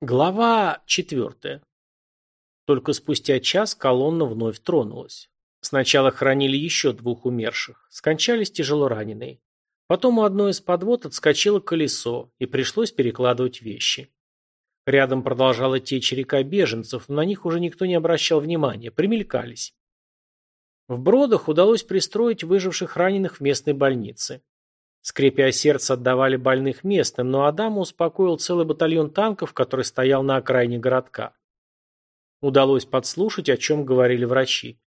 Глава четвертая. Только спустя час колонна вновь тронулась. Сначала хранили еще двух умерших. Скончались тяжело раненые. Потом у одной из подвод отскочило колесо, и пришлось перекладывать вещи. Рядом продолжала течь река беженцев, но на них уже никто не обращал внимания, примелькались. В Бродах удалось пристроить выживших раненых в местной больнице. Скрипя сердце, отдавали больных местным, но Адама успокоил целый батальон танков, который стоял на окраине городка. Удалось подслушать, о чем говорили врачи.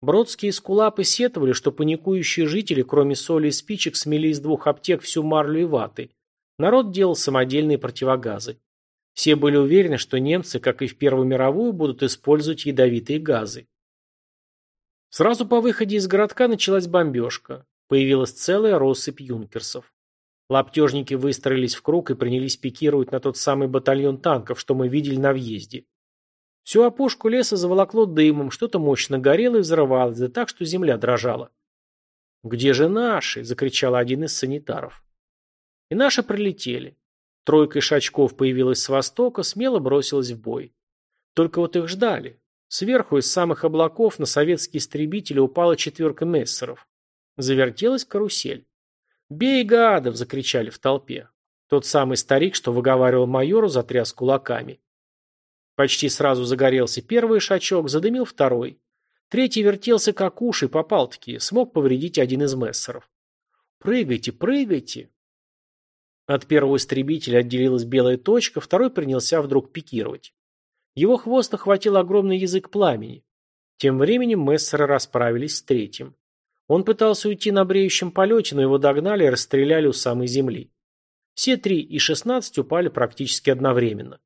Бродские скулапы сетовали, что паникующие жители, кроме соли и спичек, смели из двух аптек всю марлю и ваты. Народ делал самодельные противогазы. Все были уверены, что немцы, как и в Первую мировую, будут использовать ядовитые газы. Сразу по выходе из городка началась бомбежка. Появилась целая россыпь юнкерсов. Лаптежники выстроились в круг и принялись пикировать на тот самый батальон танков, что мы видели на въезде. Всю опушку леса заволокло дымом, что-то мощно горело и взрывалось, да так, что земля дрожала. «Где же наши?» – закричал один из санитаров. И наши прилетели. Тройка шачков появилась с востока, смело бросилась в бой. Только вот их ждали. Сверху из самых облаков на советские истребители упала четверка мессеров. Завертелась карусель. «Бей, гадов!» – закричали в толпе. Тот самый старик, что выговаривал майору, затряс кулаками. Почти сразу загорелся первый шачок, задымил второй. Третий вертелся как уши, попал-таки, смог повредить один из мессеров. «Прыгайте, прыгайте!» От первого истребителя отделилась белая точка, второй принялся вдруг пикировать. Его хвост охватил огромный язык пламени. Тем временем мессеры расправились с третьим. Он пытался уйти на бреющем полете, но его догнали и расстреляли у самой земли. Все три и шестнадцать упали практически одновременно.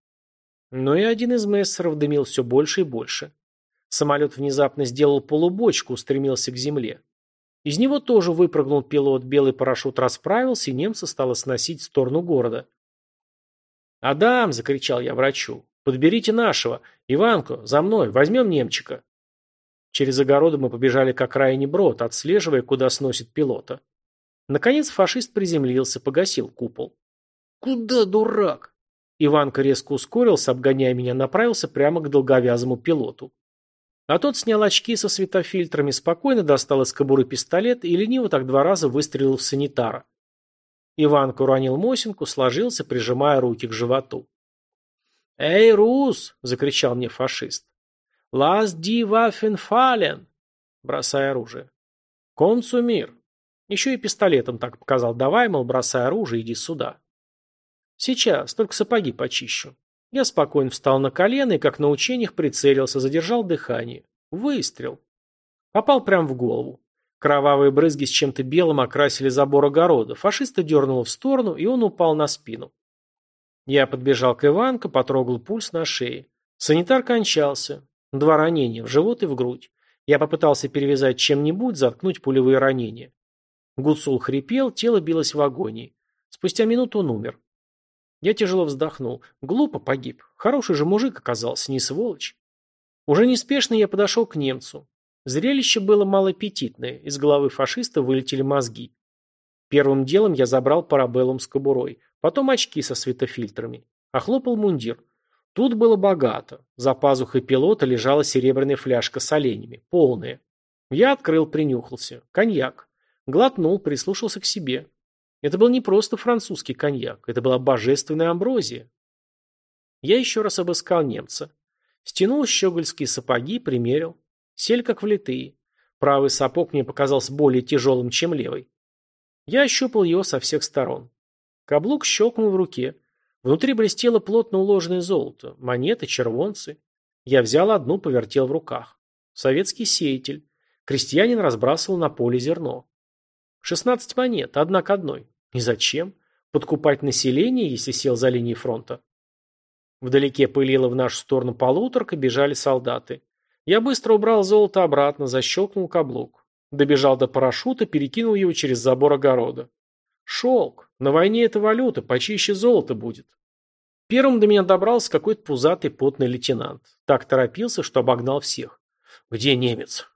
Но и один из мессеров дымил все больше и больше. Самолет внезапно сделал полубочку, устремился к земле. Из него тоже выпрыгнул пилот, белый парашют расправился, и немца стало сносить в сторону города. «Адам!» – закричал я врачу. «Подберите нашего! Иванку, за мной! Возьмем немчика!» Через огороды мы побежали к окраине брод, отслеживая, куда сносит пилота. Наконец фашист приземлился, погасил купол. «Куда, дурак?» Иванка резко ускорился, обгоняя меня, направился прямо к долговязому пилоту. А тот снял очки со светофильтрами, спокойно достал из кобуры пистолет и лениво так два раза выстрелил в санитара. Иванка уронил Мосинку, сложился, прижимая руки к животу. «Эй, Рус!» – закричал мне фашист. «Лас ди ваффен фален!» Бросая оружие. «Консумир!» Еще и пистолетом так показал. «Давай, мол, бросай оружие, иди сюда». «Сейчас, только сапоги почищу». Я спокойно встал на колено и, как на учениях, прицелился, задержал дыхание. Выстрел. Попал прямо в голову. Кровавые брызги с чем-то белым окрасили забор огорода. Фашиста дернуло в сторону, и он упал на спину. Я подбежал к Иванко, потрогал пульс на шее. Санитар кончался. Два ранения, в живот и в грудь. Я попытался перевязать чем-нибудь, заткнуть пулевые ранения. Гуцул хрипел, тело билось в агонии. Спустя минуту он умер. Я тяжело вздохнул. Глупо погиб. Хороший же мужик оказался, не сволочь. Уже неспешно я подошел к немцу. Зрелище было малоаппетитное. Из головы фашиста вылетели мозги. Первым делом я забрал парабеллум с кобурой. Потом очки со светофильтрами. Охлопал мундир. Тут было богато. За пазухой пилота лежала серебряная фляжка с оленями. Полная. Я открыл, принюхался. Коньяк. Глотнул, прислушался к себе. Это был не просто французский коньяк. Это была божественная амброзия. Я еще раз обыскал немца. Стянул щегольские сапоги, примерил. Сель как влитые. Правый сапог мне показался более тяжелым, чем левый. Я ощупал его со всех сторон. Каблук щелкнул в руке. Внутри блестело плотно уложенное золото, монеты, червонцы. Я взял одну, повертел в руках. Советский сеятель. Крестьянин разбрасывал на поле зерно. Шестнадцать монет, одна к одной. И зачем? Подкупать население, если сел за линией фронта? Вдалеке пылила в нашу сторону полуторка, бежали солдаты. Я быстро убрал золото обратно, защелкнул каблук. Добежал до парашюта, перекинул его через забор огорода. Шелк. На войне это валюта, почище золота будет. Первым до меня добрался какой-то пузатый потный лейтенант. Так торопился, что обогнал всех. «Где немец?»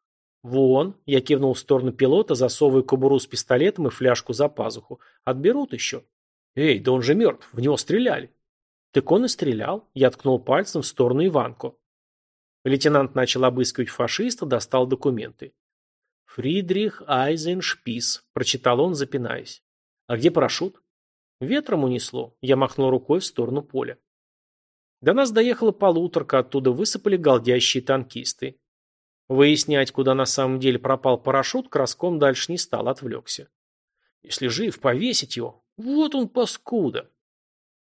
«Вон», — я кивнул в сторону пилота, засовывая кобуру с пистолетом и фляжку за пазуху. «Отберут еще». «Эй, да он же мертв, в него стреляли». Так он и стрелял. Я ткнул пальцем в сторону Иванку. Лейтенант начал обыскивать фашиста, достал документы. «Фридрих Айзеншпис», – прочитал он, запинаясь. «А где парашют?» Ветром унесло. Я махнул рукой в сторону поля. До нас доехала полуторка, оттуда высыпали галдящие танкисты. Выяснять, куда на самом деле пропал парашют, Краском дальше не стал, отвлекся. Если жив, повесить его. Вот он паскуда.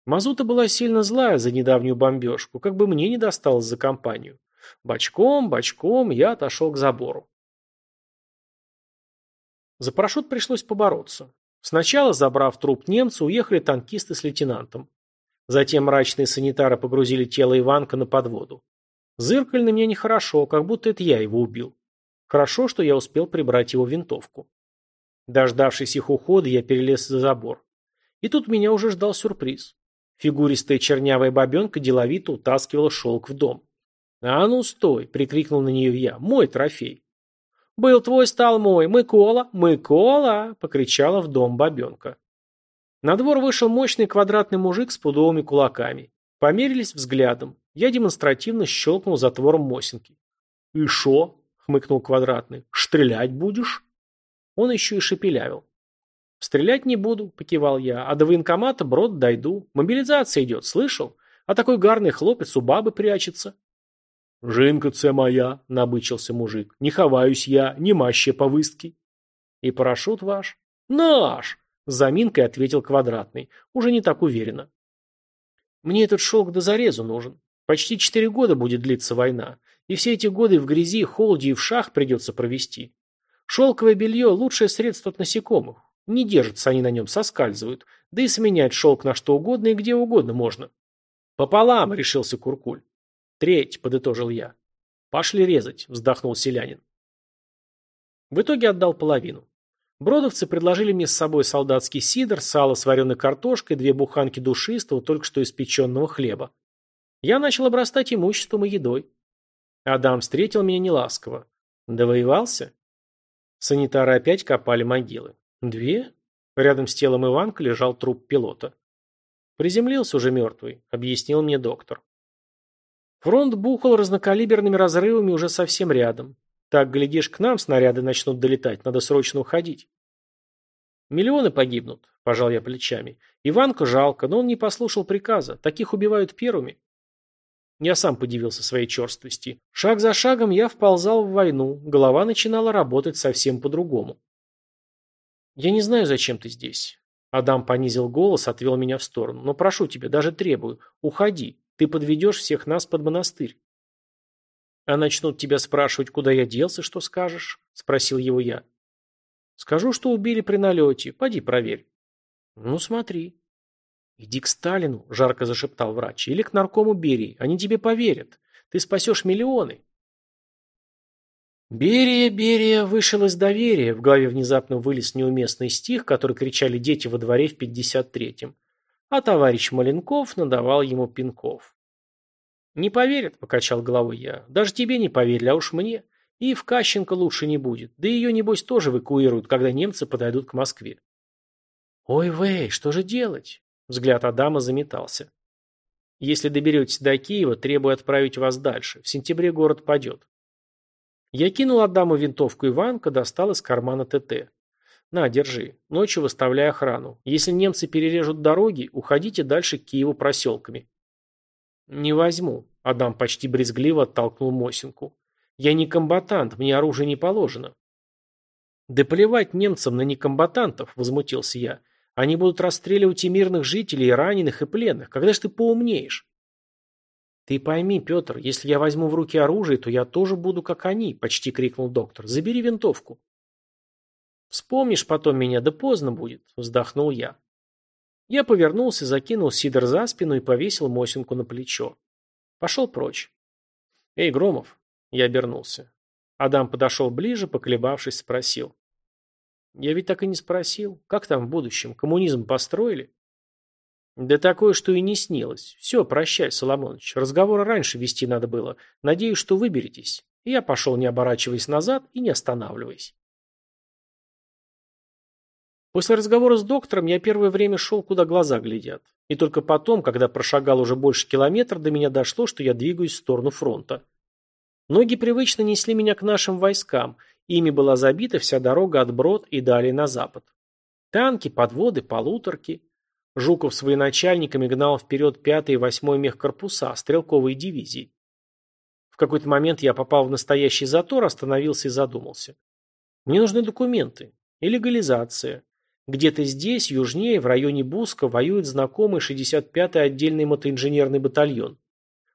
Мазута была сильно злая за недавнюю бомбежку, как бы мне не досталось за компанию. Бочком, бочком я отошел к забору. За парашют пришлось побороться. Сначала, забрав труп немца, уехали танкисты с лейтенантом. Затем мрачные санитары погрузили тело Иванка на подводу. Зыркали на меня нехорошо, как будто это я его убил. Хорошо, что я успел прибрать его винтовку. Дождавшись их ухода, я перелез за забор. И тут меня уже ждал сюрприз. Фигуристая чернявая бабенка деловито утаскивала шелк в дом. «А ну стой!» — прикрикнул на нее я. «Мой трофей!» «Был твой, стал мой! Мыкола! Мыкола!» — покричала в дом бабенка. На двор вышел мощный квадратный мужик с пудовыми кулаками. Померились взглядом. Я демонстративно щелкнул затвором Мосинки. «И шо?» — хмыкнул квадратный. «Стрелять будешь?» Он еще и шепелявил. «Стрелять не буду», — покивал я, — «а до военкомата брод дойду. Мобилизация идет, слышал? А такой гарный хлопец у бабы прячется». «Жинка це моя», — набычился мужик. «Не ховаюсь я, не маще повыстки». «И парашют ваш?» «Наш!» — с заминкой ответил Квадратный. Уже не так уверенно. «Мне этот шелк до зарезу нужен. Почти четыре года будет длиться война. И все эти годы в грязи, холоде и в шах придется провести. Шелковое белье – лучшее средство от насекомых. Не держатся они на нем, соскальзывают. Да и сменять шелк на что угодно и где угодно можно. «Пополам», — решился Куркуль. «Треть», — подытожил я. «Пошли резать», — вздохнул селянин. В итоге отдал половину. Бродовцы предложили мне с собой солдатский сидр, сало с вареной картошкой, две буханки душистого, только что испеченного хлеба. Я начал обрастать имуществом и едой. Адам встретил меня неласково. Довоевался? Санитары опять копали могилы. Две? Рядом с телом Иванка лежал труп пилота. Приземлился уже мертвый, объяснил мне доктор. Фронт бухал разнокалиберными разрывами уже совсем рядом. Так, глядишь, к нам снаряды начнут долетать, надо срочно уходить. Миллионы погибнут, пожал я плечами. Иванку жалко, но он не послушал приказа. Таких убивают первыми. Я сам подивился своей черствости. Шаг за шагом я вползал в войну, голова начинала работать совсем по-другому. «Я не знаю, зачем ты здесь». Адам понизил голос, отвел меня в сторону. «Но прошу тебя, даже требую, уходи. Ты подведешь всех нас под монастырь». «А начнут тебя спрашивать, куда я делся, что скажешь?» – спросил его я. «Скажу, что убили при налете. Поди проверь». «Ну, смотри». «Иди к Сталину», – жарко зашептал врач, – «или к наркому Берии. Они тебе поверят. Ты спасешь миллионы». «Берия, Берия, вышел из доверия», – в голове внезапно вылез неуместный стих, который кричали дети во дворе в 53-м. А товарищ Маленков надавал ему пинков. «Не поверят», – покачал головой я. «Даже тебе не поверили, а уж мне. И в Кащенко лучше не будет. Да ее, небось, тоже эвакуируют, когда немцы подойдут к Москве». «Ой, вей, что же делать?» Взгляд Адама заметался. Если доберетесь до Киева, требую отправить вас дальше. В сентябре город падет. Я кинул Адаму винтовку Иванка, достал из кармана ТТ. На, держи. Ночью выставляй охрану. Если немцы перережут дороги, уходите дальше к Киеву проселками. Не возьму. Адам почти брезгливо оттолкнул Мосинку. Я не комбатант, мне оружие не положено. Да плевать немцам на некомбатантов, возмутился я. Они будут расстреливать и мирных жителей, и раненых, и пленных. Когда ж ты поумнеешь? Ты пойми, Петр, если я возьму в руки оружие, то я тоже буду как они, почти крикнул доктор. Забери винтовку. Вспомнишь потом меня, да поздно будет, вздохнул я. Я повернулся, закинул Сидор за спину и повесил Мосинку на плечо. Пошел прочь. Эй, Громов, я обернулся. Адам подошел ближе, поколебавшись, спросил. Я ведь так и не спросил, как там в будущем, коммунизм построили? Да такое, что и не снилось. Все, прощай, Соломонович. Разговора раньше вести надо было. Надеюсь, что выберетесь. я пошел, не оборачиваясь назад и не останавливаясь. После разговора с доктором я первое время шел, куда глаза глядят. И только потом, когда прошагал уже больше километра, до меня дошло, что я двигаюсь в сторону фронта. Ноги привычно несли меня к нашим войскам, ими была забита вся дорога от Брод и далее на запад. Танки, подводы, полуторки. Жуков с военачальниками гнал вперед 5 и 8 мехкорпуса, стрелковые дивизии. В какой-то момент я попал в настоящий затор, остановился и задумался. Мне нужны документы и легализация. Где-то здесь, южнее, в районе Буска, воюет знакомый 65-й отдельный мотоинженерный батальон.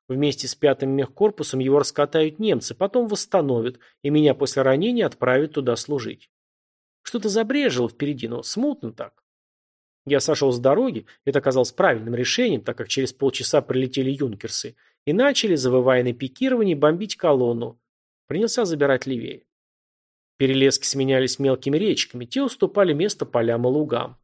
Вместе с пятым мехкорпусом его раскатают немцы, потом восстановят, и меня после ранения отправят туда служить. Что-то забрежило впереди, но смутно так. Я сошел с дороги, это оказалось правильным решением, так как через полчаса прилетели юнкерсы, и начали, завывая на пикировании, бомбить колонну. Принялся забирать левее. Перелески сменялись мелкими речками, те уступали место полям и лугам.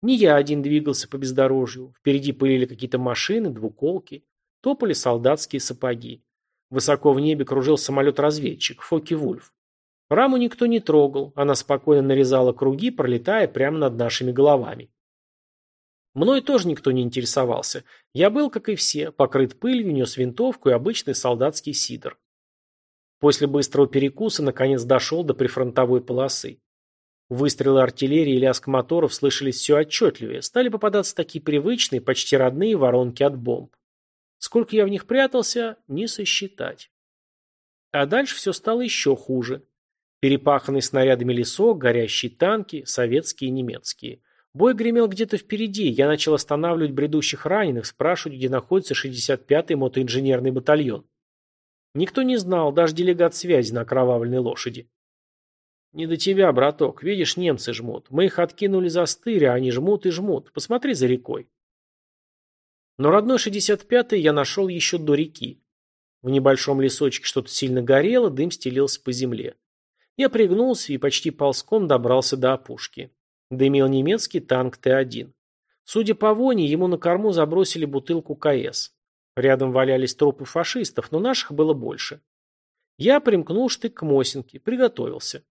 Не я один двигался по бездорожью, впереди пылили какие-то машины, двуколки, топали солдатские сапоги. Высоко в небе кружил самолет-разведчик, Фоки-Вульф. Раму никто не трогал, она спокойно нарезала круги, пролетая прямо над нашими головами. Мной тоже никто не интересовался. Я был, как и все, покрыт пылью, нес винтовку и обычный солдатский сидор. После быстрого перекуса наконец дошел до прифронтовой полосы. Выстрелы артиллерии и лязг моторов слышались все отчетливее, стали попадаться такие привычные, почти родные воронки от бомб. Сколько я в них прятался, не сосчитать. А дальше все стало еще хуже. Перепаханный снарядами лесок, горящие танки, советские и немецкие. Бой гремел где-то впереди, я начал останавливать бредущих раненых, спрашивать, где находится 65-й мотоинженерный батальон. Никто не знал, даже делегат связи на окровавленной лошади. «Не до тебя, браток. Видишь, немцы жмут. Мы их откинули за стырь, а они жмут и жмут. Посмотри за рекой». Но родной 65-й я нашел еще до реки. В небольшом лесочке что-то сильно горело, дым стелился по земле. Я пригнулся и почти ползком добрался до опушки. Дымил немецкий танк Т-1. Судя по воне, ему на корму забросили бутылку КС. Рядом валялись трупы фашистов, но наших было больше. Я примкнул штык к Мосинке, приготовился.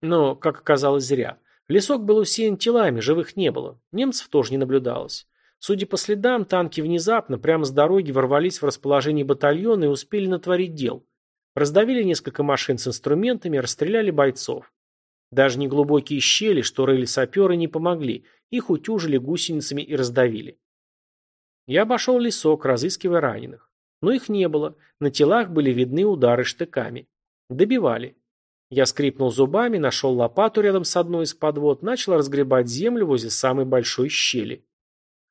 Но, как оказалось, зря. Лесок был усеян телами, живых не было. Немцев тоже не наблюдалось. Судя по следам, танки внезапно, прямо с дороги, ворвались в расположение батальона и успели натворить дел. Раздавили несколько машин с инструментами, расстреляли бойцов. Даже неглубокие щели, что рыли саперы, не помогли. Их утюжили гусеницами и раздавили. Я обошел лесок, разыскивая раненых. Но их не было. На телах были видны удары штыками. Добивали. Я скрипнул зубами, нашел лопату рядом с одной из подвод, начал разгребать землю возле самой большой щели.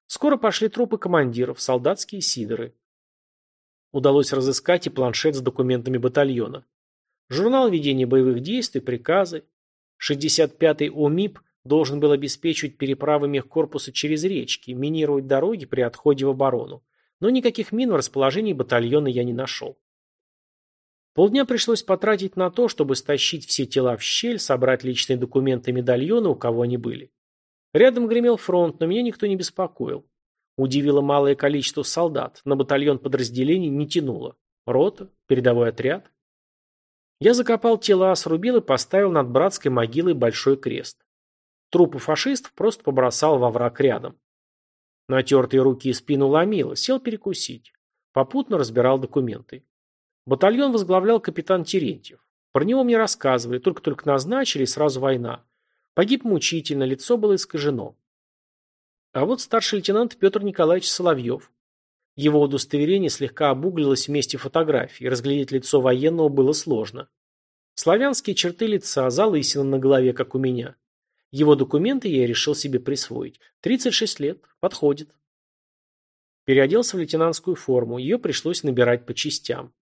Скоро пошли трупы командиров, солдатские сидоры. Удалось разыскать и планшет с документами батальона. Журнал ведения боевых действий, приказы. 65-й ОМИП Должен был обеспечивать переправы мехкорпуса через речки, минировать дороги при отходе в оборону. Но никаких мин в расположении батальона я не нашел. Полдня пришлось потратить на то, чтобы стащить все тела в щель, собрать личные документы и медальоны, у кого они были. Рядом гремел фронт, но меня никто не беспокоил. Удивило малое количество солдат, на батальон подразделений не тянуло. Рота, передовой отряд. Я закопал тела, срубил и поставил над братской могилой большой крест. Трупы фашистов просто побросал во враг рядом. Натертые руки и спину ломило, сел перекусить. Попутно разбирал документы. Батальон возглавлял капитан Терентьев. Про него мне рассказывали, только-только назначили, сразу война. Погиб мучительно, лицо было искажено. А вот старший лейтенант Петр Николаевич Соловьев. Его удостоверение слегка обуглилось вместе фотографии, разглядеть лицо военного было сложно. Славянские черты лица, залысина на голове, как у меня. Его документы я решил себе присвоить. 36 лет. Подходит. Переоделся в лейтенантскую форму. Ее пришлось набирать по частям.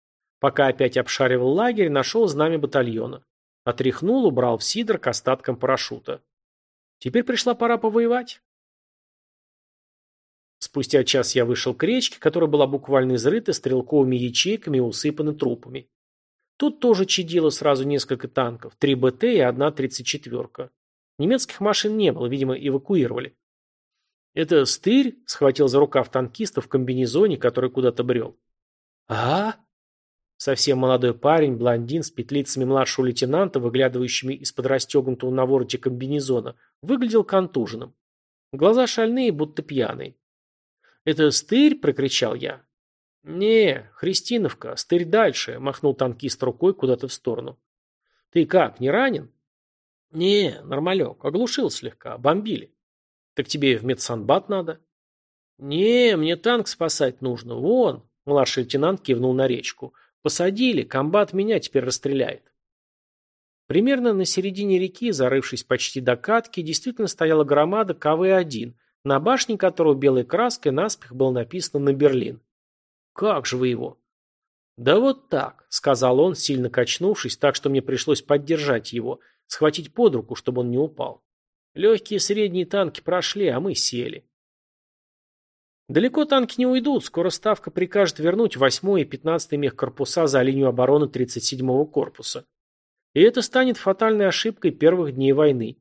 Пока опять обшаривал лагерь, нашел знамя батальона. Отряхнул, убрал в сидр к остаткам парашюта. Теперь пришла пора повоевать. Спустя час я вышел к речке, которая была буквально изрыта стрелковыми ячейками и усыпана трупами. Тут тоже чадило сразу несколько танков, три БТ и одна тридцать четверка. Немецких машин не было, видимо, эвакуировали. «Это стырь?» – схватил за рукав танкиста в комбинезоне, который куда-то брел. «А?» Совсем молодой парень, блондин с петлицами младшего лейтенанта, выглядывающими из-под расстегнутого на вороте комбинезона, выглядел контуженным. Глаза шальные, будто пьяные. «Это стырь?» – прокричал я. «Не, Христиновка, стырь дальше», – махнул танкист рукой куда-то в сторону. «Ты как, не ранен?» «Не, нормалек, оглушил слегка, бомбили». «Так тебе в медсанбат надо?» «Не, мне танк спасать нужно, вон», – младший лейтенант кивнул на речку. «Посадили, комбат меня теперь расстреляет». Примерно на середине реки, зарывшись почти до катки, действительно стояла громада КВ-1, на башне которого белой краской наспех было написано на Берлин. «Как же вы его?» «Да вот так», — сказал он, сильно качнувшись, так что мне пришлось поддержать его, схватить под руку, чтобы он не упал. Легкие средние танки прошли, а мы сели. Далеко танки не уйдут, скоро Ставка прикажет вернуть 8 и 15 мехкорпуса за линию обороны 37-го корпуса. И это станет фатальной ошибкой первых дней войны.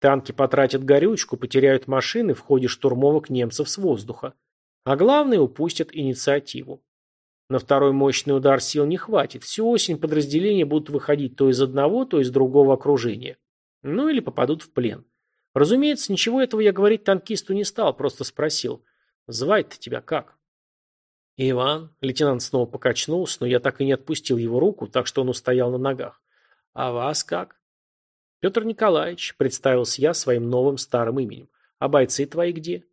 Танки потратят горючку, потеряют машины в ходе штурмовок немцев с воздуха. А главное, упустят инициативу. На второй мощный удар сил не хватит. Всю осень подразделения будут выходить то из одного, то из другого окружения. Ну или попадут в плен. Разумеется, ничего этого я говорить танкисту не стал, просто спросил. Звать-то тебя как? Иван. Лейтенант снова покачнулся, но я так и не отпустил его руку, так что он устоял на ногах. А вас как? Петр Николаевич, представился я своим новым старым именем. А бойцы твои где?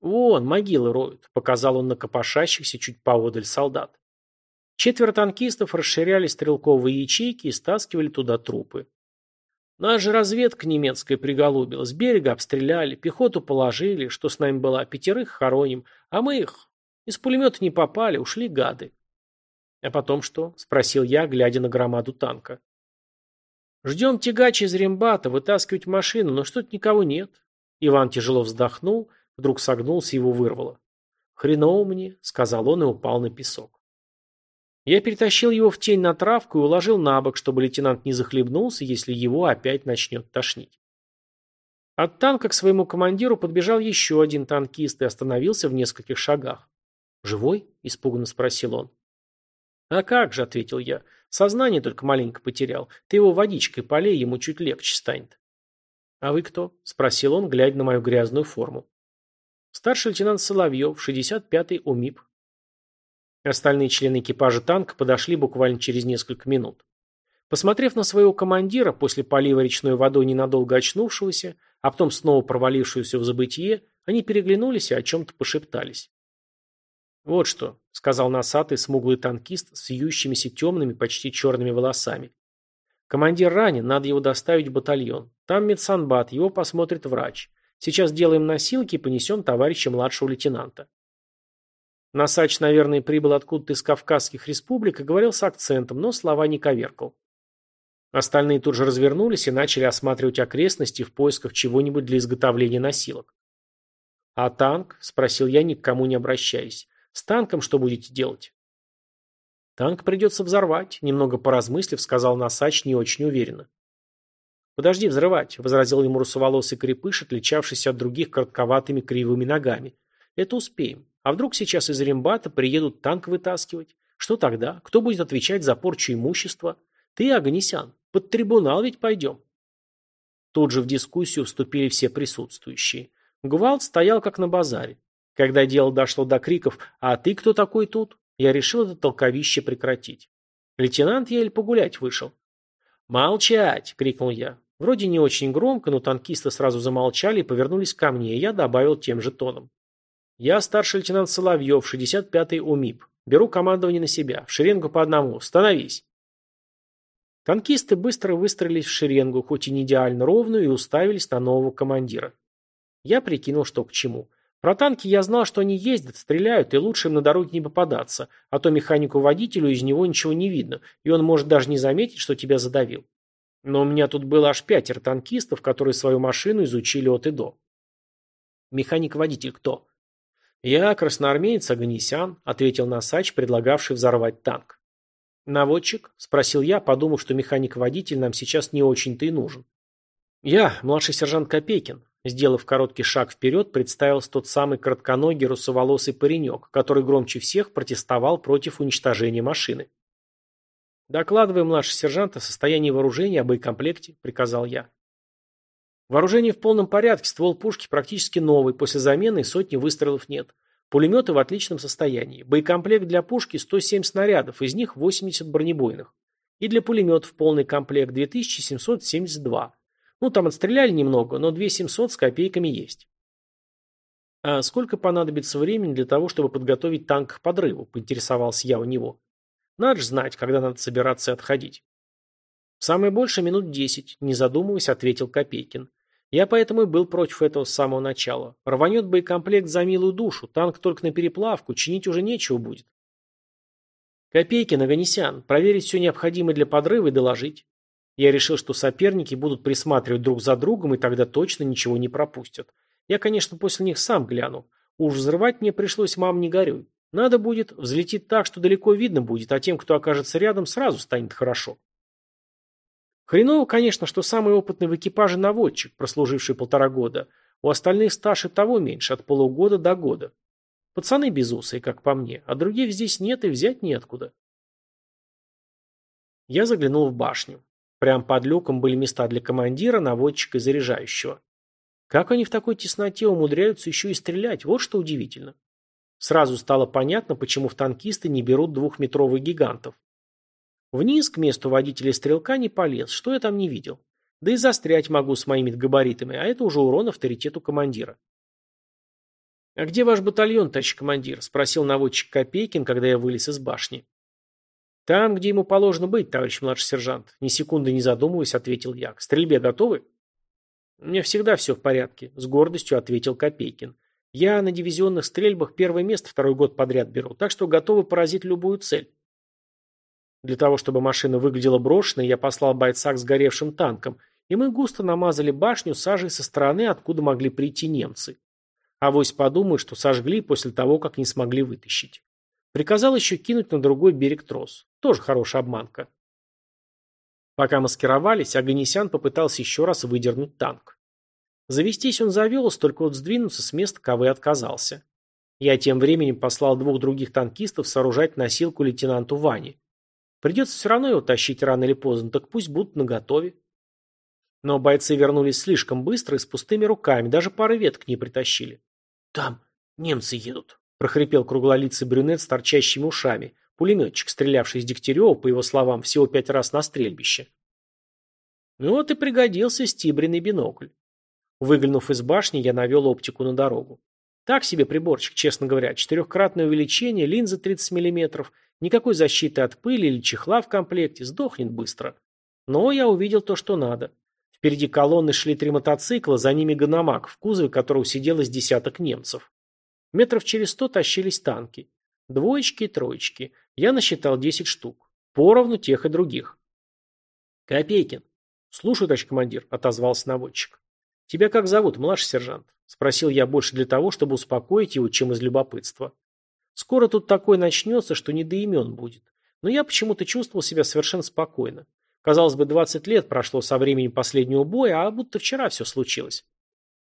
Вон, могилы роют, показал он на копошащихся чуть поодаль солдат. Четверо танкистов расширяли стрелковые ячейки и стаскивали туда трупы. Наша же разведка немецкая приголубила, с берега обстреляли, пехоту положили, что с нами была, пятерых хороним, а мы их из пулемета не попали, ушли гады. А потом что? Спросил я, глядя на громаду танка. Ждем тягача из рембата, вытаскивать машину, но что-то никого нет. Иван тяжело вздохнул, вдруг согнулся, его вырвало. «Хреново мне», — сказал он и упал на песок. Я перетащил его в тень на травку и уложил на бок, чтобы лейтенант не захлебнулся, если его опять начнет тошнить. От танка к своему командиру подбежал еще один танкист и остановился в нескольких шагах. «Живой?» – испуганно спросил он. «А как же», — ответил я, — «сознание только маленько потерял. Ты его водичкой полей, ему чуть легче станет». «А вы кто?» — спросил он, глядя на мою грязную форму. «Старший лейтенант Соловьев, 65-й УМИП». Остальные члены экипажа танка подошли буквально через несколько минут. Посмотрев на своего командира, после полива речной водой ненадолго очнувшегося, а потом снова провалившегося в забытие, они переглянулись и о чем-то пошептались. «Вот что», — сказал носатый смуглый танкист с вьющимися темными, почти черными волосами. «Командир ранен, надо его доставить в батальон. Там медсанбат, его посмотрит врач. Сейчас делаем носилки и понесем товарища младшего лейтенанта». Носач, наверное, прибыл откуда-то из Кавказских республик и говорил с акцентом, но слова не коверкал. Остальные тут же развернулись и начали осматривать окрестности в поисках чего-нибудь для изготовления носилок. «А танк?» – спросил я, ни к кому не обращаясь. С танком что будете делать? Танк придется взорвать, немного поразмыслив, сказал Носач не очень уверенно. «Подожди взрывать», — возразил ему русоволосый крепыш, отличавшийся от других коротковатыми кривыми ногами. «Это успеем. А вдруг сейчас из Рембата приедут танк вытаскивать? Что тогда? Кто будет отвечать за порчу имущества? Ты, Аганесян, под трибунал ведь пойдем». Тут же в дискуссию вступили все присутствующие. Гвалт стоял как на базаре. Когда дело дошло до криков «А ты кто такой тут?», я решил это толковище прекратить. Лейтенант еле погулять вышел. «Молчать!» — крикнул я. Вроде не очень громко, но танкисты сразу замолчали и повернулись ко мне, и я добавил тем же тоном. «Я старший лейтенант Соловьев, 65-й УМИП. Беру командование на себя. В шеренгу по одному. Становись!» Танкисты быстро выстроились в шеренгу, хоть и не идеально ровную, и уставились на нового командира. Я прикинул, что к чему. Про танки я знал, что они ездят, стреляют, и лучше им на дороге не попадаться, а то механику-водителю из него ничего не видно, и он может даже не заметить, что тебя задавил. Но у меня тут было аж пятеро танкистов, которые свою машину изучили от и до. Механик-водитель кто? Я красноармеец Аганесян, ответил Насач, предлагавший взорвать танк. Наводчик? Спросил я, подумав, что механик-водитель нам сейчас не очень-то и нужен. Я, младший сержант Копейкин, Сделав короткий шаг вперед, представился тот самый коротконогий русоволосый паренек, который громче всех протестовал против уничтожения машины. «Докладывай, младший сержант, о состоянии вооружения, о боекомплекте», — приказал я. Вооружение в полном порядке, ствол пушки практически новый, после замены сотни выстрелов нет. Пулеметы в отличном состоянии. Боекомплект для пушки 107 снарядов, из них 80 бронебойных. И для пулеметов полный комплект 2772. Ну, там отстреляли немного, но 2700 с копейками есть. А сколько понадобится времени для того, чтобы подготовить танк к подрыву, поинтересовался я у него. Надо же знать, когда надо собираться и отходить. Самое больше минут десять, не задумываясь, ответил Копейкин. Я поэтому и был против этого с самого начала. Рванет боекомплект за милую душу, танк только на переплавку, чинить уже нечего будет. Копейкин, Аганесян, проверить все необходимое для подрыва и доложить. Я решил, что соперники будут присматривать друг за другом и тогда точно ничего не пропустят. Я, конечно, после них сам гляну. Уж взрывать мне пришлось, мам, не горюй. Надо будет, взлетит так, что далеко видно будет, а тем, кто окажется рядом, сразу станет хорошо. Хреново, конечно, что самый опытный в экипаже наводчик, прослуживший полтора года. У остальных стаж и того меньше, от полугода до года. Пацаны безусые, как по мне, а других здесь нет и взять неоткуда. Я заглянул в башню. Прямо под люком были места для командира, наводчика и заряжающего. Как они в такой тесноте умудряются еще и стрелять, вот что удивительно. Сразу стало понятно, почему в танкисты не берут двухметровых гигантов. Вниз, к месту водителя стрелка, не полез, что я там не видел. Да и застрять могу с моими габаритами, а это уже урон авторитету командира. «А где ваш батальон, товарищ командир?» – спросил наводчик Копейкин, когда я вылез из башни. «Там, где ему положено быть, товарищ младший сержант», – ни секунды не задумываясь, ответил я. «К стрельбе готовы?» «У меня всегда все в порядке», – с гордостью ответил Копейкин. Я на дивизионных стрельбах первое место второй год подряд беру, так что готовы поразить любую цель. Для того, чтобы машина выглядела брошенной, я послал бойца к сгоревшим танкам, и мы густо намазали башню сажей со стороны, откуда могли прийти немцы. Авось подумают, что сожгли после того, как не смогли вытащить. Приказал еще кинуть на другой берег трос. Тоже хорошая обманка. Пока маскировались, Аганесян попытался еще раз выдернуть танк. Завестись он завелся, только вот сдвинуться с места КВ отказался. Я тем временем послал двух других танкистов сооружать носилку лейтенанту Ване. Придется все равно его тащить рано или поздно, так пусть будут наготове. Но бойцы вернулись слишком быстро и с пустыми руками, даже пары веток не притащили. «Там немцы едут», – прохрипел круглолицый брюнет с торчащими ушами, пулеметчик, стрелявший из Дегтярева, по его словам, всего пять раз на стрельбище. Ну вот и пригодился стибренный бинокль. Выглянув из башни, я навел оптику на дорогу. Так себе приборчик, честно говоря. Четырехкратное увеличение, линза 30 мм, никакой защиты от пыли или чехла в комплекте, сдохнет быстро. Но я увидел то, что надо. Впереди колонны шли три мотоцикла, за ними гономак, в кузове которого сидело с десяток немцев. Метров через сто тащились танки. Двоечки и троечки. Я насчитал десять штук. Поровну тех и других. Копейкин. Слушаю, товарищ командир, отозвался наводчик. «Тебя как зовут, младший сержант?» – спросил я больше для того, чтобы успокоить его, чем из любопытства. «Скоро тут такое начнется, что не до имен будет. Но я почему-то чувствовал себя совершенно спокойно. Казалось бы, 20 лет прошло со времени последнего боя, а будто вчера все случилось».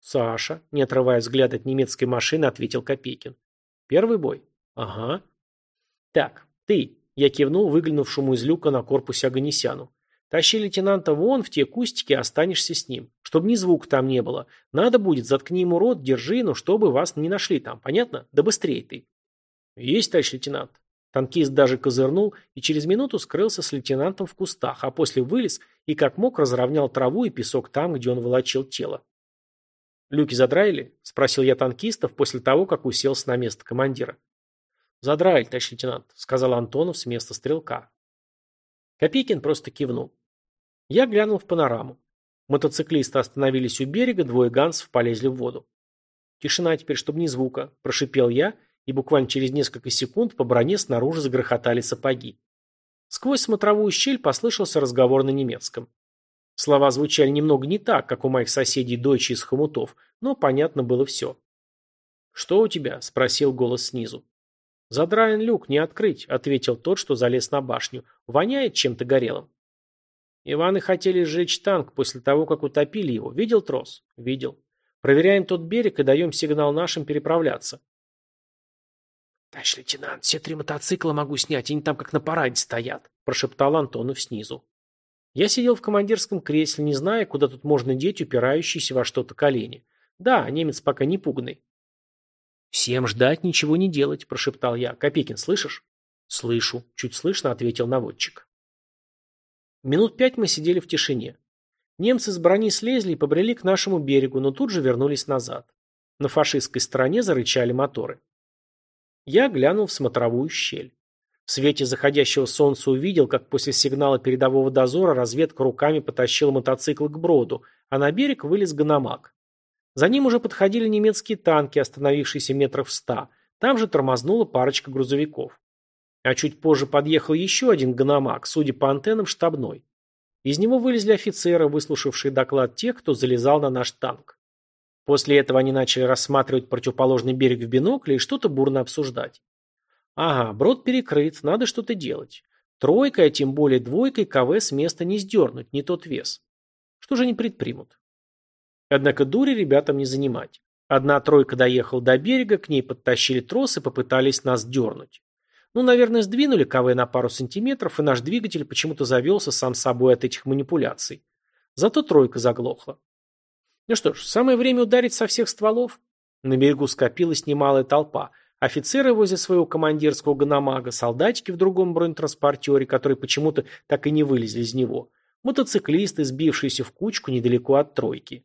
«Саша», не отрывая взгляд от немецкой машины, ответил Копейкин. «Первый бой?» «Ага». «Так, ты», – я кивнул выглянувшему из люка на корпусе Аганесяну. Тащи лейтенанта вон в те кустики, останешься с ним. Чтобы ни звука там не было. Надо будет, заткни ему рот, держи, но чтобы вас не нашли там. Понятно? Да быстрее ты. Есть, товарищ лейтенант. Танкист даже козырнул и через минуту скрылся с лейтенантом в кустах, а после вылез и как мог разровнял траву и песок там, где он волочил тело. «Люки задраили?» – спросил я танкистов после того, как уселся на место командира. «Задраили, товарищ лейтенант», – сказал Антонов с места стрелка. Копейкин просто кивнул. Я глянул в панораму. Мотоциклисты остановились у берега, двое гансов полезли в воду. «Тишина теперь, чтобы ни звука», – прошипел я, и буквально через несколько секунд по броне снаружи загрохотали сапоги. Сквозь смотровую щель послышался разговор на немецком. Слова звучали немного не так, как у моих соседей дойчи из хомутов, но понятно было все. «Что у тебя?» – спросил голос снизу. «Задраен люк, не открыть», — ответил тот, что залез на башню. «Воняет чем-то горелым». Иваны хотели сжечь танк после того, как утопили его. Видел трос? Видел. Проверяем тот берег и даем сигнал нашим переправляться. «Товарищ лейтенант, все три мотоцикла могу снять, они там как на параде стоят», – прошептал Антонов снизу. Я сидел в командирском кресле, не зная, куда тут можно деть упирающиеся во что-то колени. Да, немец пока не пуганный. «Всем ждать, ничего не делать», – прошептал я. «Копейкин, слышишь?» «Слышу», – чуть слышно ответил наводчик. Минут пять мы сидели в тишине. Немцы с брони слезли и побрели к нашему берегу, но тут же вернулись назад. На фашистской стороне зарычали моторы. Я глянул в смотровую щель. В свете заходящего солнца увидел, как после сигнала передового дозора разведка руками потащила мотоцикл к броду, а на берег вылез гономак. За ним уже подходили немецкие танки, остановившиеся метров в ста. Там же тормознула парочка грузовиков. А чуть позже подъехал еще один гономак, судя по антеннам, штабной. Из него вылезли офицеры, выслушавшие доклад тех, кто залезал на наш танк. После этого они начали рассматривать противоположный берег в бинокле и что-то бурно обсуждать. Ага, брод перекрыт, надо что-то делать. Тройкой, а тем более двойкой КВ с места не сдернуть, не тот вес. Что же они предпримут? Однако дури ребятам не занимать. Одна тройка доехала до берега, к ней подтащили трос и попытались нас дернуть. Ну, наверное, сдвинули КВ на пару сантиметров, и наш двигатель почему-то завелся сам собой от этих манипуляций. Зато тройка заглохла. Ну что ж, самое время ударить со всех стволов. На берегу скопилась немалая толпа. Офицеры возле своего командирского гономага, солдатики в другом бронетранспортере, которые почему-то так и не вылезли из него, мотоциклисты, сбившиеся в кучку недалеко от тройки.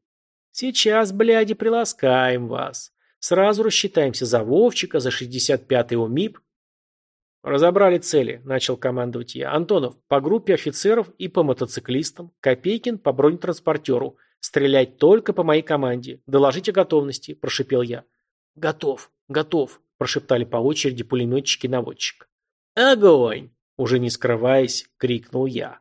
Сейчас, бляди, приласкаем вас. Сразу рассчитаемся за Вовчика, за 65-й ОМИП. Разобрали цели, начал командовать я. Антонов, по группе офицеров и по мотоциклистам. Копейкин по бронетранспортеру. Стрелять только по моей команде. Доложите о готовности, прошипел я. Готов, готов, прошептали по очереди пулеметчики и наводчик. Огонь! Уже не скрываясь, крикнул я.